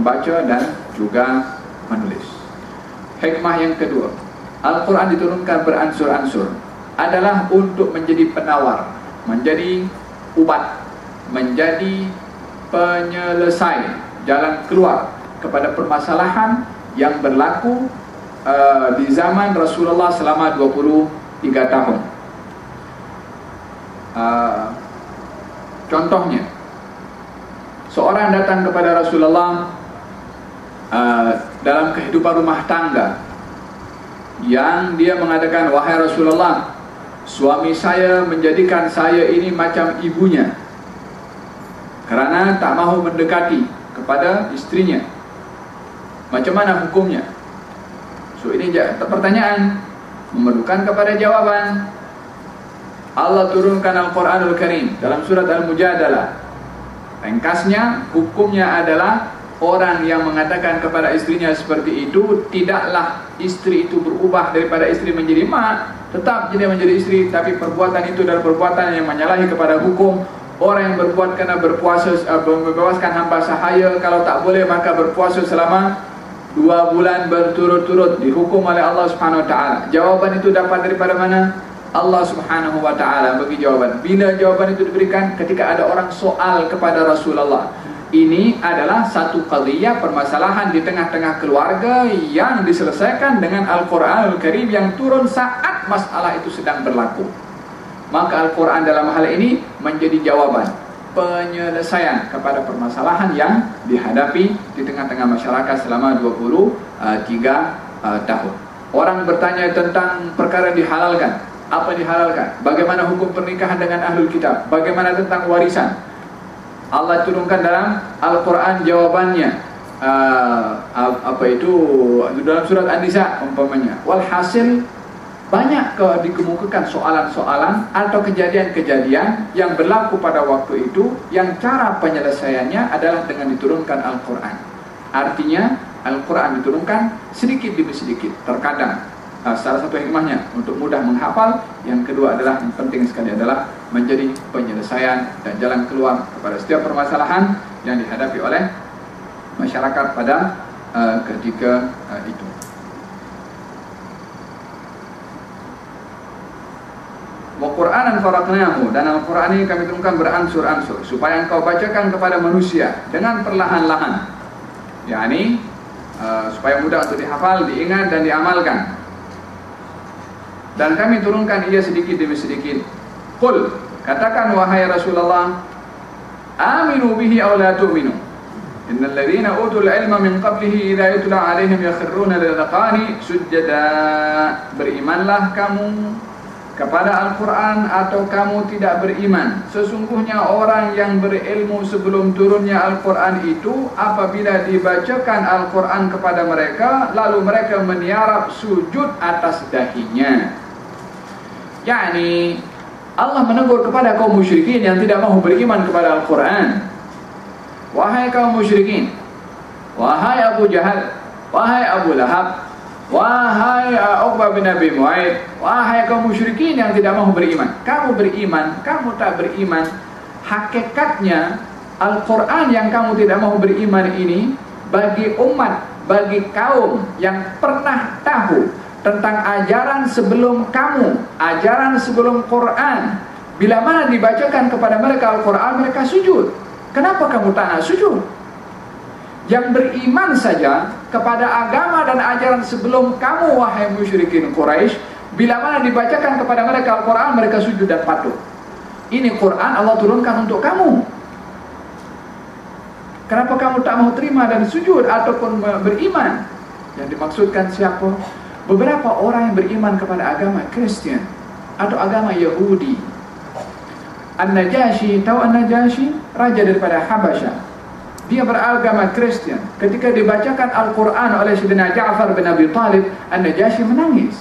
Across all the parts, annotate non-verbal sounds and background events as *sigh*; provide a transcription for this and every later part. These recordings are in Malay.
membaca dan juga menulis. Hikmah yang kedua, Al-Quran diturunkan beransur-ansur adalah untuk menjadi penawar, menjadi ubat, menjadi penyelesai jalan keluar kepada permasalahan yang berlaku uh, di zaman Rasulullah selama 23 tahun. Uh, contohnya, seorang datang kepada Rasulullah uh, dalam kehidupan rumah tangga yang dia mengatakan, wahai Rasulullah, suami saya menjadikan saya ini macam ibunya kerana tak mahu mendekati kepada istrinya. Macam mana hukumnya? So ini pertanyaan memerlukan kepada jawaban. Allah turunkan Al-Quranul Karim dalam surat Al-Mujadalah. Ringkasnya, hukumnya adalah orang yang mengatakan kepada istrinya seperti itu, tidaklah istri itu berubah daripada istri menjadi mak, tetap jadi menjadi istri, tapi perbuatan itu adalah perbuatan yang menyalahi kepada hukum. Orang yang berbuat kena berpuasa uh, Membebaskan hamba sahaya Kalau tak boleh maka berpuasa selama Dua bulan berturut-turut Dihukum oleh Allah subhanahu ta'ala. Jawaban itu dapat daripada mana? Allah subhanahu wa ta'ala bagi jawaban. Bila jawaban itu diberikan? Ketika ada orang soal kepada Rasulullah Ini adalah satu qadiyah permasalahan di tengah-tengah keluarga Yang diselesaikan dengan Al-Quran Al-Karim Yang turun saat masalah itu sedang berlaku maka Al-Quran dalam hal ini menjadi jawaban penyelesaian kepada permasalahan yang dihadapi di tengah-tengah masyarakat selama 23 uh, tahun. Orang bertanya tentang perkara dihalalkan. Apa dihalalkan? Bagaimana hukum pernikahan dengan ahlul kitab? Bagaimana tentang warisan? Allah turunkan dalam Al-Quran jawabannya. Uh, apa itu dalam surat An-Nisa umpamanya. Walhasil banyak ke dikemukakan soalan-soalan atau kejadian-kejadian yang berlaku pada waktu itu yang cara penyelesaiannya adalah dengan diturunkan Al-Quran. Artinya Al-Quran diturunkan sedikit demi sedikit. Terkadang salah satu hikmahnya untuk mudah menghafal. Yang kedua adalah yang penting sekali adalah menjadi penyelesaian dan jalan keluar kepada setiap permasalahan yang dihadapi oleh masyarakat pada uh, ketika uh, itu. wa Qur'anan faraqnahu dan Al-Qur'an ini kami turunkan beransur-ansur supaya engkau bacakan kepada manusia dengan perlahan-lahan. yakni uh, supaya mudah untuk dihafal, diingat dan diamalkan. Dan kami turunkan ia sedikit demi sedikit. Qul katakan wahai Rasulullah aminu bihi aw la tu'minu. Innal ladzina utul ilma min qablihi idza yutla alaihim yakhruna lil sujada. Berimanlah kamu kepada Al-Quran atau kamu tidak beriman Sesungguhnya orang yang berilmu sebelum turunnya Al-Quran itu Apabila dibacakan Al-Quran kepada mereka Lalu mereka meniarap sujud atas dahinya Yani Allah menegur kepada kaum musyrikin yang tidak mahu beriman kepada Al-Quran. Wahai kaum musyrikin Wahai Abu Jahal Wahai Abu Lahab Wahai Uqbah bin Abi Mu'aid Wahai kaum musyrikin yang tidak mahu beriman. Kamu beriman, kamu tak beriman Hakikatnya Al-Quran yang kamu tidak mahu beriman ini Bagi umat, bagi kaum yang pernah tahu Tentang ajaran sebelum kamu Ajaran sebelum Quran. Bila mana dibacakan kepada mereka Al-Quran Mereka sujud. Kenapa kamu tak sujud? yang beriman saja kepada agama dan ajaran sebelum kamu wahai musyrikin Quraisy bila mana dibacakan kepada mereka Al-Qur'an mereka sujud dan patuh. Ini Quran Allah turunkan untuk kamu. Kenapa kamu tak mau terima dan sujud ataupun beriman? Yang dimaksudkan siapa beberapa orang yang beriman kepada agama Kristen atau agama Yahudi An-Najashi tahu An-Najashi raja daripada Habasyah dia beragama Kristen. Ketika dibacakan Al-Quran oleh Sayyidina Ja'far bin Abi Talib, An-Najasyi menangis.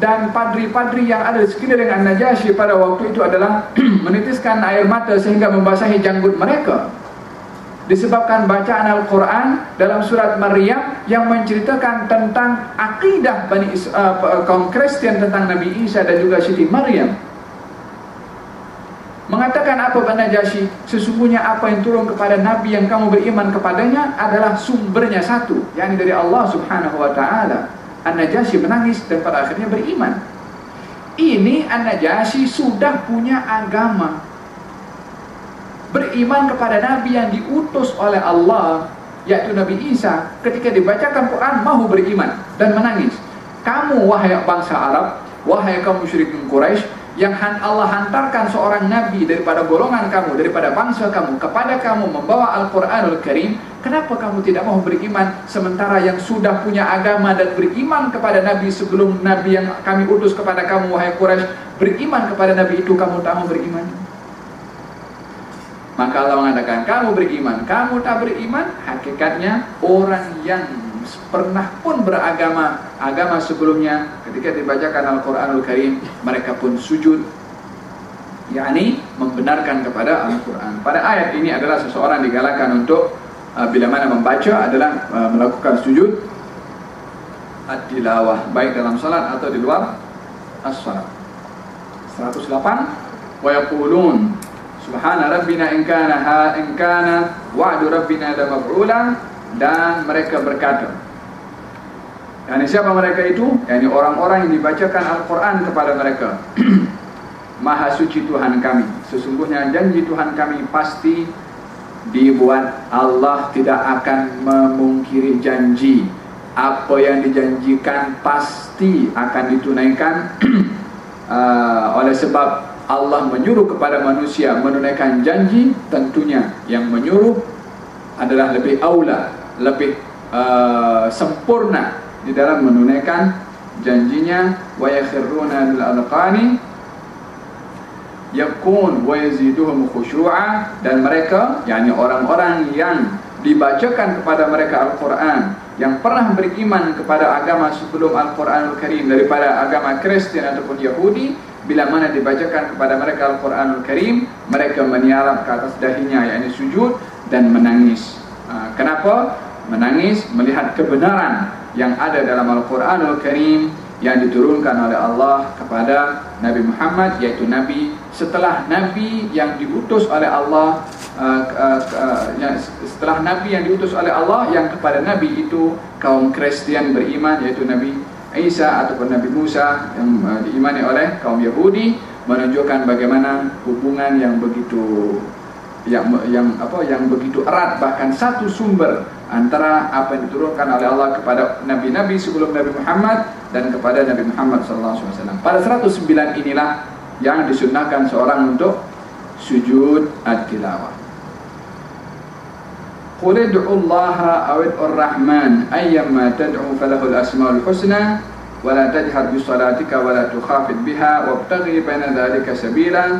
Dan padri-padri yang ada di sekeliling An-Najasyi pada waktu itu adalah *clears throat* menitiskan air mata sehingga membasahi janggut mereka. Disebabkan bacaan Al-Quran dalam surat Maryam yang menceritakan tentang akidah Bani Is uh, kaum Kristen tentang Nabi Isa dan juga Siti Maryam. Mengatakan apa Najasyi? Sesungguhnya apa yang turun kepada Nabi yang kamu beriman kepadanya adalah sumbernya satu, yakni dari Allah Subhanahu wa taala. An-Najasyi menangis dan pada akhirnya beriman. Ini An-Najasyi sudah punya agama. Beriman kepada Nabi yang diutus oleh Allah, yaitu Nabi Isa, ketika dibacakan Quran mahu beriman dan menangis. Kamu wahai bangsa Arab, wahai kaum musyrikin Quraisy, yang Allah hantarkan seorang nabi daripada golongan kamu, daripada bangsa kamu kepada kamu membawa Al-Qur'anul Karim, kenapa kamu tidak mau beriman sementara yang sudah punya agama dan beriman kepada nabi sebelum nabi yang kami utus kepada kamu wahai Quraisy, beriman kepada nabi itu kamu tak mau beriman? Maka Allah mengatakan, kamu beriman, kamu tak beriman, hakikatnya orang yang pernah pun beragama agama sebelumnya ketika dibacakan Al-Quranul Karim mereka pun sujud. Yakni membenarkan kepada Al-Quran. Pada ayat ini adalah seseorang digalakkan untuk uh, bila mana membaca adalah uh, melakukan sujud ad-dilawah baik dalam salat atau di luar as-salat. 108 wa yaqulun subhana rabbina in kana ha in kana wa'du rabbina la maf'ula dan mereka berkata. Yani siapa mereka itu? Yani orang-orang yang dibacakan Al-Quran kepada mereka. *clears throat* Maha suci Tuhan kami. Sesungguhnya janji Tuhan kami pasti dibuat. Allah tidak akan memungkiri janji. Apa yang dijanjikan pasti akan ditunaikan. *clears throat* Uh, Oleh sebab Allah menyuruh kepada manusia menunaikan janji Tentunya yang menyuruh adalah lebih aula lebih uh, sempurna di dalam menunaikan janjinya. Wa yakhruna lil adqani yakun wa yaziduhum khushu'a. Dan mereka yakni orang-orang yang dibacakan kepada mereka Al-Quran yang pernah beriman kepada agama sebelum Al-Quranul Karim daripada agama Kristen ataupun Yahudi bila mana dibacakan kepada mereka Al-Quranul Karim mereka meniarap ke atas dahinya yakni sujud dan menangis ha, kenapa? menangis melihat kebenaran yang ada dalam Al-Quranul Karim yang diturunkan oleh Allah kepada Nabi Muhammad yaitu Nabi setelah Nabi yang diutus oleh Allah uh, uh, yang, setelah Nabi yang diutus oleh Allah yang kepada Nabi itu kaum Kristian beriman yaitu Nabi Isa ataupun Nabi Musa yang uh, diimani oleh kaum Yahudi menunjukkan bagaimana hubungan yang begitu yang yang apa yang begitu erat bahkan satu sumber antara apa yang diturunkan oleh Allah kepada nabi-nabi sebelum Nabi Muhammad dan kepada Nabi Muhammad sallallahu alaihi wasallam. Pada 109 inilah yang disunnahkan seorang untuk sujud at-tilawah. Qul ud'u Allah aw ar-Rahman ayyama tad'u falahu al-asmaul husna wa la tajhar bi salatika wa la tukhafit biha wabtaghi baina dhalika sabila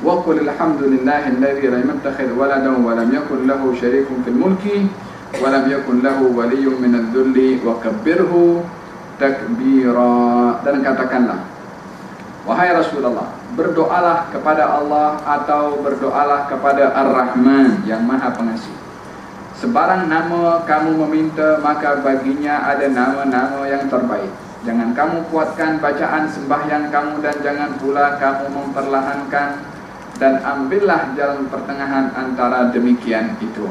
وقل الحمد لله الذي لم يتخذ ولدا ولم يكن له شريك في الملك ولم يكن له ولي من الذل وكبره تكبيرا dan katakanlah wahai Rasulullah berdoalah kepada Allah atau berdoalah kepada Ar-Rahman yang Maha Pengasih sebarang nama kamu meminta maka baginya ada nama-nama yang terbaik jangan kamu kuatkan bacaan sembahyang kamu dan jangan pula kamu memperlahankan dan ambillah jalan pertengahan antara demikian itu.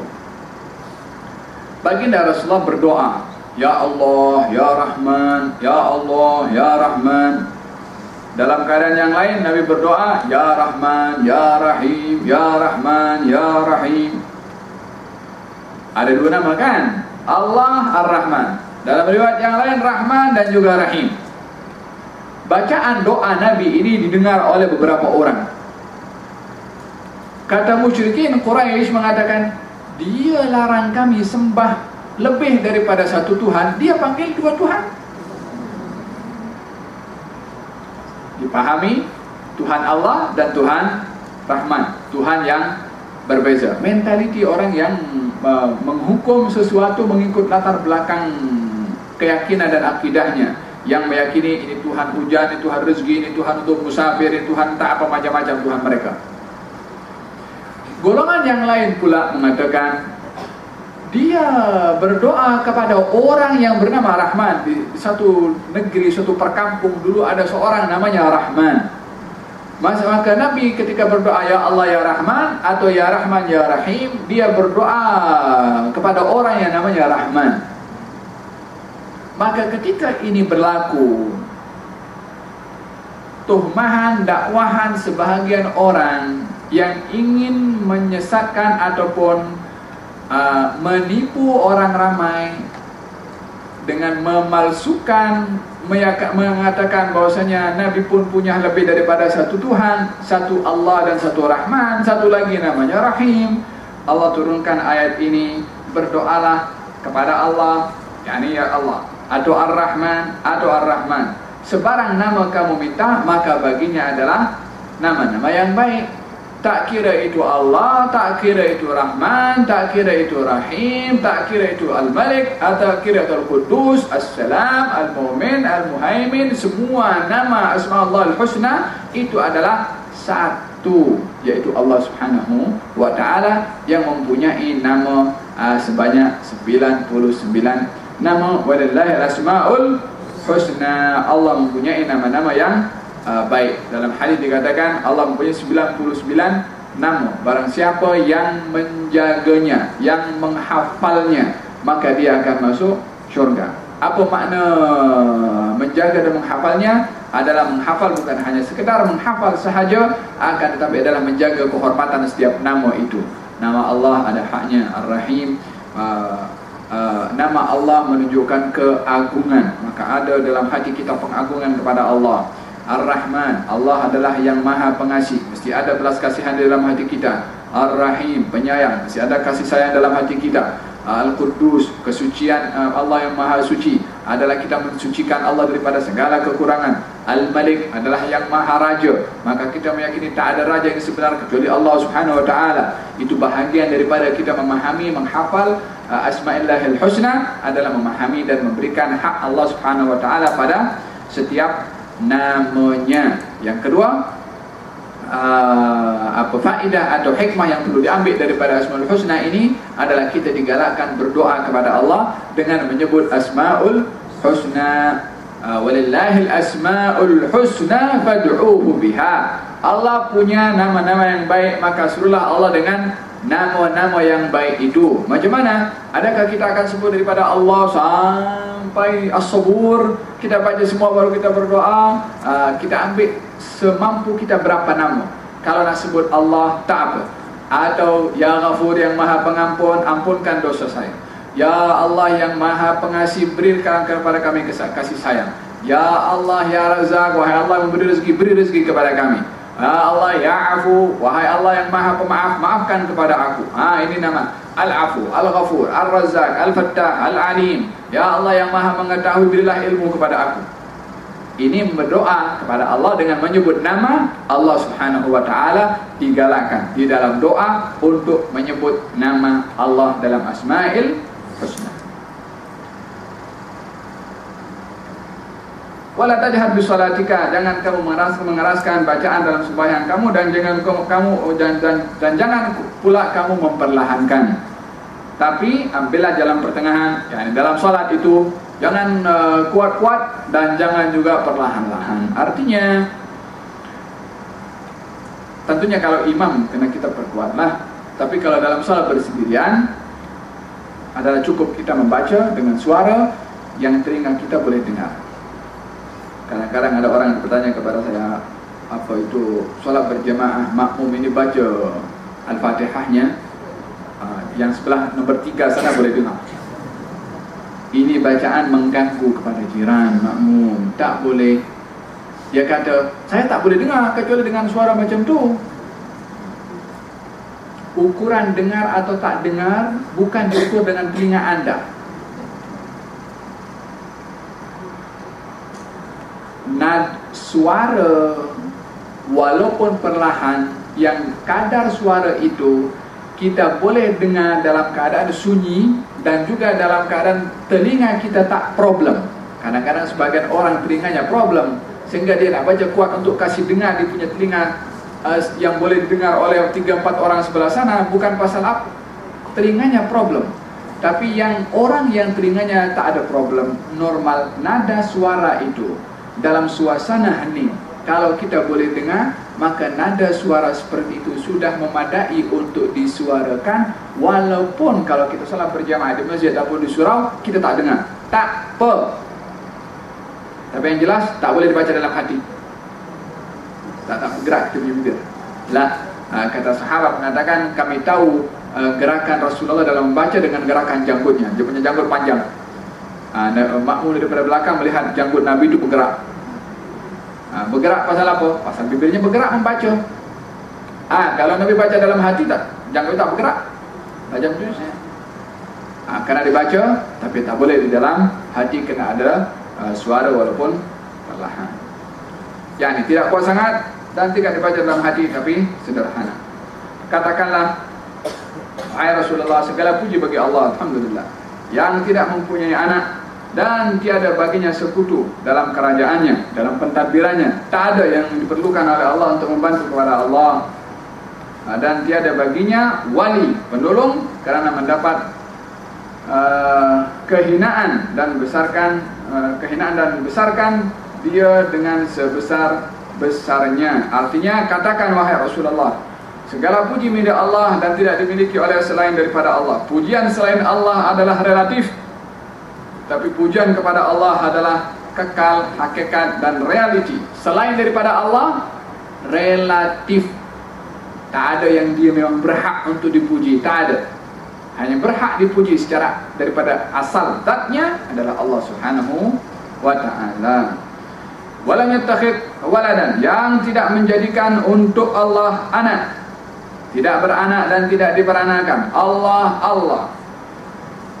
Baginda Rasulullah berdoa, Ya Allah, Ya Rahman, Ya Allah, Ya Rahman. Dalam keadaan yang lain Nabi berdoa, Ya Rahman, Ya Rahim, Ya Rahman, Ya Rahim. Ada dua nama kan? Allah Ar-Rahman. Dalam riwayat yang lain Rahman dan juga Rahim. Bacaan doa Nabi ini didengar oleh beberapa orang. Kata musyrikin Quraisy mengatakan dia larang kami sembah lebih daripada satu Tuhan, dia panggil dua Tuhan. Dipahami Tuhan Allah dan Tuhan Rahman, Tuhan yang berbeza. Mentaliti orang yang uh, menghukum sesuatu mengikut latar belakang keyakinan dan akidahnya yang meyakini ini Tuhan hujan, ini Tuhan rezeki, ini Tuhan untuk musafir, ini Tuhan tak apa macam-macam Tuhan mereka. Golongan yang lain pula mengatakan dia berdoa kepada orang yang bernama Rahman di satu negeri, satu perkampung dulu ada seorang namanya Rahman. Maka Nabi ketika berdoa Ya Allah Ya Rahman Atau Ya Rahman Ya Rahim Dia berdoa kepada orang yang namanya Rahman. Maka ketika ini berlaku Tuhmahan, dakwahan sebahagian orang Yang ingin menyesatkan ataupun uh, Menipu orang ramai Dengan memalsukan mengatakan bahwasanya Nabi pun punya lebih daripada satu Tuhan, satu Allah dan satu Rahman, satu lagi namanya Rahim. Allah turunkan ayat ini, berdoalah kepada Allah, yakni ya Allah, atau Ar-Rahman, atau Ar-Rahman. Sebarang nama kamu minta, maka baginya adalah nama-nama yang baik. Tak kira itu Allah, tak kira itu Rahman, tak kira itu Rahim, tak kira itu Al-Malik, atau kira itu Al-Qudus, As-Salam, Al-Mu'min, Al-Muhaimin, semua nama Asma Allah Al-Husna itu adalah satu, yaitu Allah Subhanahu wa Ta'ala yang mempunyai nama uh, sebanyak 99 nama. Walillahi al-asma'ul husna. Allah mempunyai nama-nama yang uh, baik. Dalam hadis dikatakan Allah mempunyai 99 nama. Barang siapa yang menjaganya yang menghafalnya maka dia akan masuk syurga. Apa makna menjaga dan menghafalnya? Adalah menghafal bukan hanya sekedar menghafal sahaja akan tetapi adalah menjaga kehormatan setiap nama itu. Nama Allah ada haknya Ar-Rahim. Uh, uh, nama Allah menunjukkan keagungan. Maka ada dalam hati kita pengagungan kepada Allah Ar-Rahman. Allah adalah yang maha pengasih. Mesti ada belas kasihan dalam hati kita. Ar-Rahim Penyayang. Mesti ada kasih sayang dalam hati kita. Al-Qudus Kesucian uh, Allah yang maha suci. Adalah kita mensucikan Allah daripada segala kekurangan. Al-Malik adalah yang maha raja. Maka kita meyakini tak ada raja yang sebenar Kecuali Allah subhanahu wa ta'ala. Itu bahagian daripada kita memahami Menghafal uh, Asma'illahil Husna Adalah memahami dan memberikan hak Allah subhanahu wa ta'ala Pada setiap namanya. Yang kedua, uh, apa faedah atau hikmah yang perlu diambil daripada Asmaul Husna ini adalah kita digalakkan berdoa kepada Allah dengan menyebut Asmaul Husna. Uh, Walillahil asmaul husna fad'uuhu biha. Allah punya nama-nama yang baik maka suruhlah Allah dengan nama-nama yang baik itu. Macam mana? Adakah kita akan sebut daripada Allah sampai as-sabur kita baca semua baru kita berdoa. Uh, kita ambil semampu kita berapa nama. Kalau nak sebut Allah tak apa. Atau Ya Ghafur yang maha pengampun ampunkan dosa saya. Ya Allah yang maha pengasih berikan kepada kami kasih sayang. Ya Allah Ya Razak wahai Allah memberi rezeki beri rezeki kepada kami. Ya Allah Ya Afu wahai Allah yang maha pemaaf maafkan kepada aku. Ha, ini nama Al-Afu, Al-Ghafur, Al-Razak, Al-Fattah, Al-Alim. Ya Allah yang maha mengetahui berilah ilmu kepada aku. Ini berdoa kepada Allah dengan menyebut nama Allah subhanahu wa ta'ala Digalakkan di dalam doa untuk menyebut nama Allah dalam Asma'il Husna Wala tajhad bi salatika jangan kamu mengeras mengeraskan bacaan dalam sembahyang kamu dan jangan kamu, kamu dan, dan dan jangan pula kamu memperlahankan. Tapi ambillah jalan pertengahan yakni dalam salat itu jangan uh, kuat-kuat uh, dan jangan juga perlahan-lahan. Artinya tentunya kalau imam kena kita perkuatlah. Tapi kalau dalam salat bersendirian adalah cukup kita membaca dengan suara yang telinga kita boleh dengar. Kadang-kadang ada orang yang bertanya kepada saya Apa itu solat berjemaah makmum ini baca Al-Fatihahnya uh, Yang sebelah nombor tiga sana boleh dengar. Ini bacaan mengganggu kepada jiran makmum. Tak boleh. Dia kata saya tak boleh dengar kecuali dengan suara macam tu. Ukuran dengar atau tak dengar Bukan diukur dengan telinga anda nad suara walaupun perlahan yang kadar suara itu kita boleh dengar dalam keadaan sunyi dan juga dalam keadaan telinga kita tak problem. Kadang-kadang sebagian orang telinganya problem sehingga dia nak baca kuat untuk kasih dengar dia punya telinga uh, yang boleh dengar oleh 3-4 orang sebelah sana bukan pasal apa. Telinganya problem. Tapi yang orang yang telinganya tak ada problem normal nada suara itu dalam suasana hening kalau kita boleh dengar maka nada suara seperti itu sudah memadai untuk disuarakan walaupun kalau kita salah berjamaah di masjid ataupun di surau kita tak dengar. Tak apa. Tapi yang jelas tak boleh dibaca dalam hati. Tak tak bergerak kita punya lah ha, kata sahabat mengatakan kami tahu uh, gerakan Rasulullah dalam membaca dengan gerakan janggutnya. Dia punya janggut panjang ha, makmum daripada belakang melihat janggut Nabi itu bergerak. Ha, Bergerak pasal apa? Pasal bibirnya bergerak membaca. Ha, Kalau Nabi baca dalam hati tak? Jangan tak bergerak. Macam tu ha, Kena dibaca Tapi tak boleh di dalam hati Kena ada uh, suara walaupun perlahan. Yang tidak kuat sangat Dan tidak dibaca dalam hati Tapi sederhana. Katakanlah Hai Rasulullah segala puji bagi Allah Alhamdulillah. Yang tidak mempunyai anak dan tiada baginya sekutu dalam kerajaannya, dalam pentadbirannya. Tak ada yang diperlukan oleh Allah untuk membantu kepada Allah. Ha, dan tiada baginya wali, penolong kerana mendapat uh, kehinaan dan besarkan uh, kehinaan dan besarkan dia dengan sebesar besarnya. Artinya katakan wahai Rasulullah, segala puji milik Allah dan tidak dimiliki oleh selain daripada Allah. Pujian selain Allah adalah relatif tapi pujian kepada Allah adalah kekal, hakikat dan realiti. Selain daripada Allah, relatif. Tak ada yang dia memang berhak untuk dipuji. Tak ada. Hanya berhak dipuji secara daripada asal zatnya adalah Allah Subhanahu wa taala. Walam yattakhid waladan yang tidak menjadikan untuk Allah anak. Tidak beranak dan tidak diperanakan. Allah Allah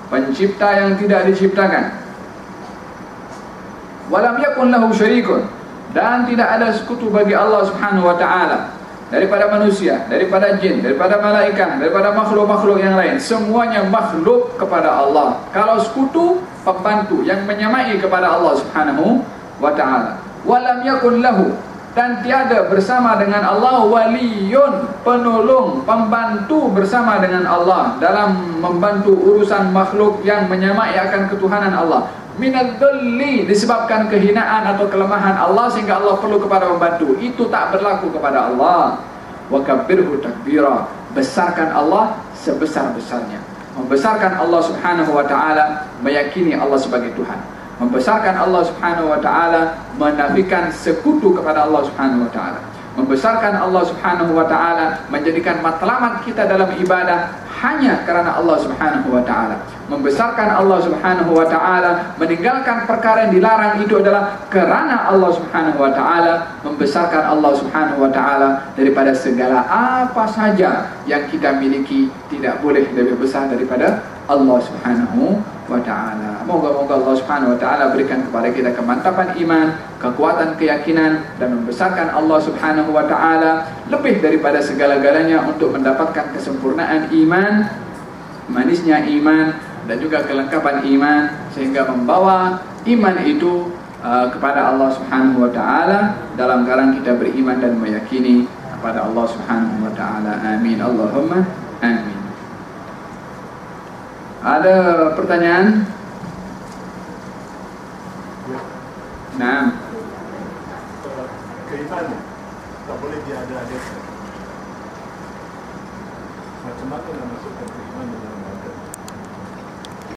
pencipta yang tidak diciptakan. Walam yakun lahu syarikun. Dan tidak ada sekutu bagi Allah Subhanahu wa taala. Daripada manusia daripada jin daripada malaikat daripada makhluk-makhluk yang lain. Semuanya makhluk kepada Allah. Kalau sekutu pembantu yang menyamai kepada Allah Subhanahu wa taala. Walam yakun lahu dan tiada bersama dengan Allah waliyun penolong pembantu bersama dengan Allah dalam membantu urusan makhluk yang menyamai akan ketuhanan Allah. Minadzulli disebabkan kehinaan atau kelemahan Allah sehingga Allah perlu kepada pembantu. Itu tak berlaku kepada Allah. Wa kabbirhu takbira. Besarkan Allah sebesar-besarnya. Membesarkan Allah Subhanahu wa taala meyakini Allah sebagai Tuhan membesarkan Allah Subhanahu wa taala menafikan sekutu kepada Allah Subhanahu wa taala. Membesarkan Allah Subhanahu wa taala menjadikan matlamat kita dalam ibadah hanya kerana Allah Subhanahu wa taala. Membesarkan Allah Subhanahu wa taala meninggalkan perkara yang dilarang itu adalah kerana Allah Subhanahu wa taala. Membesarkan Allah Subhanahu wa taala daripada segala apa saja yang kita miliki tidak boleh lebih besar daripada Allah Subhanahu wa taala. Moga-moga Allah Subhanahu wa taala berikan kepada kita kemantapan iman, kekuatan keyakinan dan membesarkan Allah Subhanahu wa taala lebih daripada segala-galanya untuk mendapatkan kesempurnaan iman, manisnya iman dan juga kelengkapan iman sehingga membawa iman itu uh, kepada Allah Subhanahu wa taala dalam keadaan kita beriman dan meyakini kepada Allah Subhanahu wa taala. Amin. Allahumma amin. Ada pertanyaan?